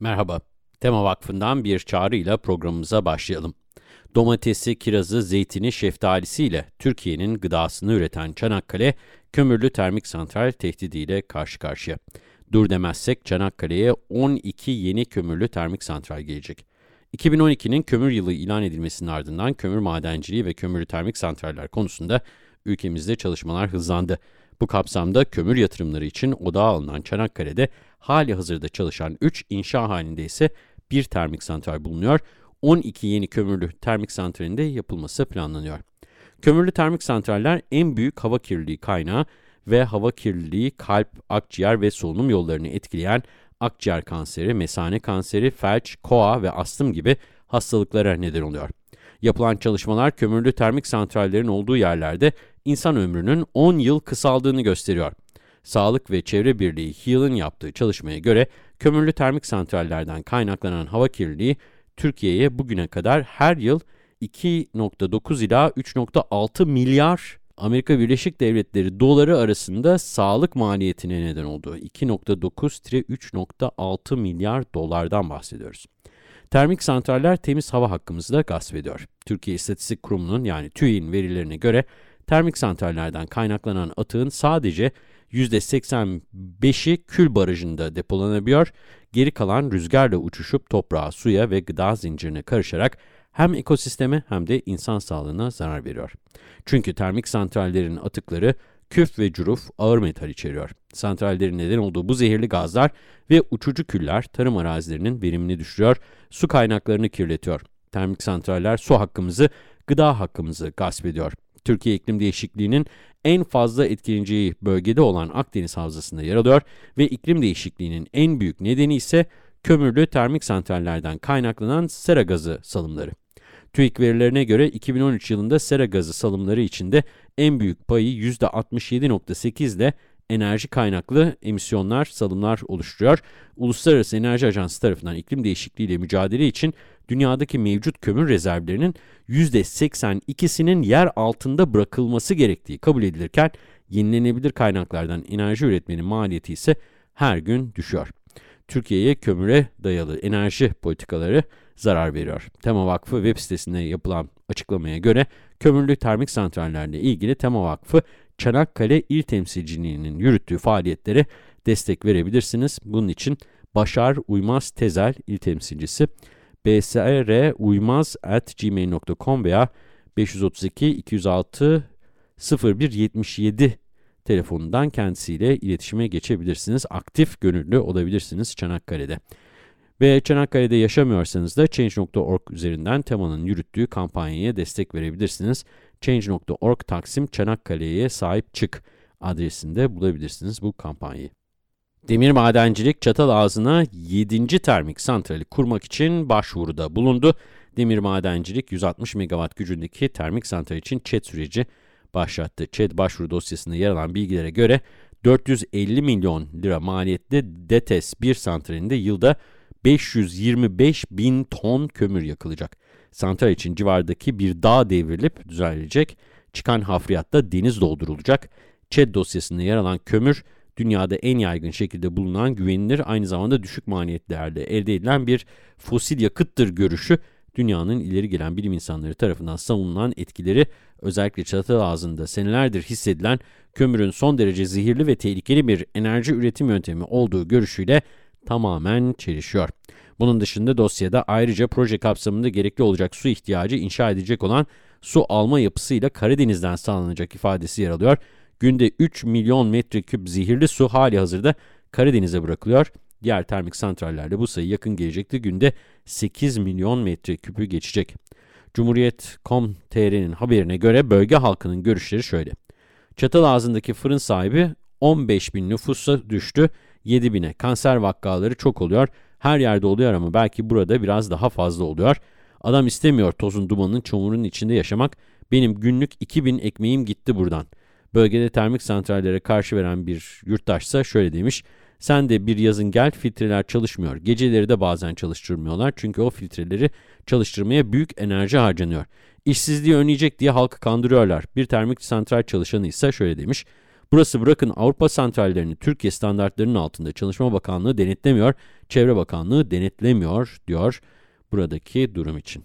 Merhaba, Tema Vakfı'ndan bir çağrıyla programımıza başlayalım. Domatesi, kirazı, zeytini, şeftalisiyle Türkiye'nin gıdasını üreten Çanakkale, kömürlü termik santral tehdidiyle karşı karşıya. Dur demezsek Çanakkale'ye 12 yeni kömürlü termik santral gelecek. 2012'nin kömür yılı ilan edilmesinin ardından kömür madenciliği ve kömürlü termik santraller konusunda ülkemizde çalışmalar hızlandı. Bu kapsamda kömür yatırımları için odağa alınan Çanakkale'de hali hazırda çalışan 3 inşa halinde ise bir termik santral bulunuyor. 12 yeni kömürlü termik santralinde yapılması planlanıyor. Kömürlü termik santraller en büyük hava kirliliği kaynağı ve hava kirliliği kalp, akciğer ve solunum yollarını etkileyen akciğer kanseri, mesane kanseri, felç, koa ve astım gibi hastalıklara neden oluyor. Yapılan çalışmalar kömürlü termik santrallerin olduğu yerlerde insan ömrünün 10 yıl kısaldığını gösteriyor. Sağlık ve Çevre Birliği HEAL'ın yaptığı çalışmaya göre kömürlü termik santrallerden kaynaklanan hava kirliliği Türkiye'ye bugüne kadar her yıl 2.9 ila 3.6 milyar Amerika Birleşik Devletleri doları arasında sağlık maliyetine neden oldu. 2.9-3.6 milyar dolardan bahsediyoruz. Termik santraller temiz hava hakkımızı da gasp ediyor. Türkiye İstatistik Kurumu'nun yani TÜİ'nin verilerine göre termik santrallerden kaynaklanan atığın sadece %85'i kül barajında depolanabiliyor, geri kalan rüzgarla uçuşup toprağa, suya ve gıda zincirine karışarak hem ekosisteme hem de insan sağlığına zarar veriyor. Çünkü termik santrallerin atıkları küf ve curuf ağır metal içeriyor. Santrallerin neden olduğu bu zehirli gazlar ve uçucu küller tarım arazilerinin verimini düşürüyor, su kaynaklarını kirletiyor. Termik santraller su hakkımızı, gıda hakkımızı gasp ediyor. Türkiye iklim değişikliğinin en fazla etkileneceği bölgede olan Akdeniz Havzası'nda yer alıyor ve iklim değişikliğinin en büyük nedeni ise kömürlü termik santrallerden kaynaklanan sera gazı salımları. TÜİK verilerine göre 2013 yılında sera gazı salımları içinde en büyük payı %67.8 ile enerji kaynaklı emisyonlar, salımlar oluşturuyor. Uluslararası Enerji Ajansı tarafından iklim değişikliği ile mücadele için dünyadaki mevcut kömür rezervlerinin %82'sinin yer altında bırakılması gerektiği kabul edilirken, yenilenebilir kaynaklardan enerji üretmenin maliyeti ise her gün düşüyor. Türkiye'ye kömüre dayalı enerji politikaları zarar veriyor. Tema Vakfı web sitesinde yapılan açıklamaya göre kömürlü termik santrallerle ilgili Tema Vakfı Çanakkale İl Temsilciliği'nin yürüttüğü faaliyetlere destek verebilirsiniz. Bunun için Başar Uymaz Tezel İl Temsilcisi bsruymaz.gmail.com veya 532 206 0177 telefonundan kendisiyle iletişime geçebilirsiniz. Aktif gönüllü olabilirsiniz Çanakkale'de. Ve Çanakkale'de yaşamıyorsanız da Change.org üzerinden temanın yürüttüğü kampanyaya destek verebilirsiniz. Change.org Taksim Çanakkale'ye sahip çık adresinde bulabilirsiniz bu kampanyayı. Demir Madencilik Çatal Ağzı'na 7. termik santrali kurmak için başvuruda bulundu. Demir Madencilik 160 megawatt gücündeki termik santral için ÇED süreci başlattı. ÇED başvuru dosyasında yer alan bilgilere göre 450 milyon lira maliyetli DETES 1 santralinde yılda 525 bin ton kömür yakılacak. Santral için civardaki bir dağ devrilip düzenlenecek. Çıkan hafriyatta deniz doldurulacak. ÇED dosyasında yer alan kömür, dünyada en yaygın şekilde bulunan güvenilir aynı zamanda düşük maliyetlerde elde edilen bir fosil yakıttır görüşü dünyanın ileri gelen bilim insanları tarafından savunulan etkileri özellikle çatı ağzında senelerdir hissedilen kömürün son derece zehirli ve tehlikeli bir enerji üretim yöntemi olduğu görüşüyle tamamen çelişiyor. Bunun dışında dosyada ayrıca proje kapsamında gerekli olacak su ihtiyacı inşa edilecek olan su alma yapısıyla Karadeniz'den sağlanacak ifadesi yer alıyor. Günde 3 milyon metreküp zehirli su hali hazırda Karadeniz'e bırakılıyor. Diğer termik santrallerde bu sayı yakın gelecekte günde 8 milyon metreküpü geçecek. Cumhuriyet.com.tr'nin haberine göre bölge halkının görüşleri şöyle. Çatal ağzındaki fırın sahibi 15 bin nüfusa düştü, 7 bine. Kanser vakaları çok oluyor. Her yerde oluyor ama belki burada biraz daha fazla oluyor. Adam istemiyor tozun dumanın çamurun içinde yaşamak. Benim günlük 2000 ekmeğim gitti buradan. Bölgede termik santrallere karşı veren bir yurttaşsa şöyle demiş. Sen de bir yazın gel filtreler çalışmıyor. Geceleri de bazen çalıştırmıyorlar çünkü o filtreleri çalıştırmaya büyük enerji harcanıyor. İşsizliği önleyecek diye halkı kandırıyorlar. Bir termik santral çalışanı ise şöyle demiş. Burası bırakın Avrupa santrallerini Türkiye standartlarının altında Çalışma Bakanlığı denetlemiyor, Çevre Bakanlığı denetlemiyor diyor buradaki durum için.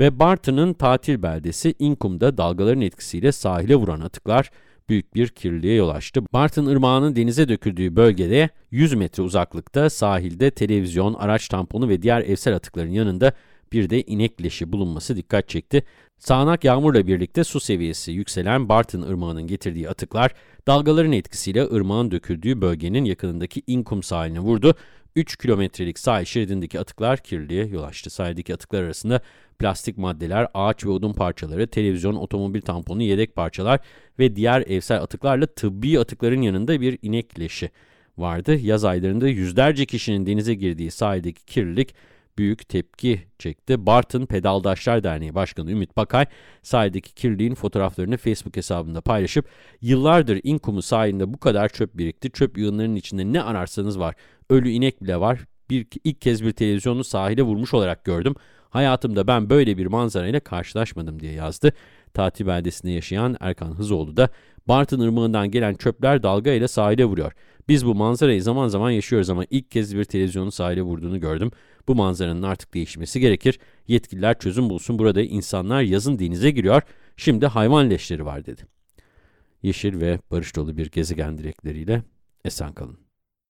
Ve Bartın'ın tatil beldesi İnkum'da dalgaların etkisiyle sahile vuran atıklar büyük bir kirliliğe yol açtı. Bartın Irmağı'nın denize döküldüğü bölgede 100 metre uzaklıkta sahilde televizyon, araç tamponu ve diğer evsel atıkların yanında bir de inek leşi bulunması dikkat çekti. Sağanak yağmurla birlikte su seviyesi yükselen Bartın Irmağı'nın getirdiği atıklar, dalgaların etkisiyle ırmağın döküldüğü bölgenin yakınındaki İnkum sahiline vurdu. 3 kilometrelik sahil şeridindeki atıklar kirliliğe yol açtı. Sahildeki atıklar arasında plastik maddeler, ağaç ve odun parçaları, televizyon, otomobil tamponu, yedek parçalar ve diğer evsel atıklarla tıbbi atıkların yanında bir inek leşi vardı. Yaz aylarında yüzlerce kişinin denize girdiği sahildeki kirlilik büyük tepki çekti. Bartın Pedaldaşlar Derneği Başkanı Ümit Bakay, sahildeki kirliliğin fotoğraflarını Facebook hesabında paylaşıp, yıllardır İnkumu sahilinde bu kadar çöp birikti, çöp yığınlarının içinde ne ararsanız var, ölü inek bile var, bir, ilk kez bir televizyonu sahile vurmuş olarak gördüm, hayatımda ben böyle bir manzarayla karşılaşmadım diye yazdı. Tatil beldesinde yaşayan Erkan Hızoğlu da, Bartın ırmağından gelen çöpler dalga ile sahile vuruyor. Biz bu manzarayı zaman zaman yaşıyoruz ama ilk kez bir televizyonun sahile vurduğunu gördüm. Bu manzaranın artık değişmesi gerekir. Yetkililer çözüm bulsun. Burada insanlar yazın denize giriyor. Şimdi hayvan leşleri var dedi. Yeşil ve barış dolu bir gezegen dilekleriyle esen kalın.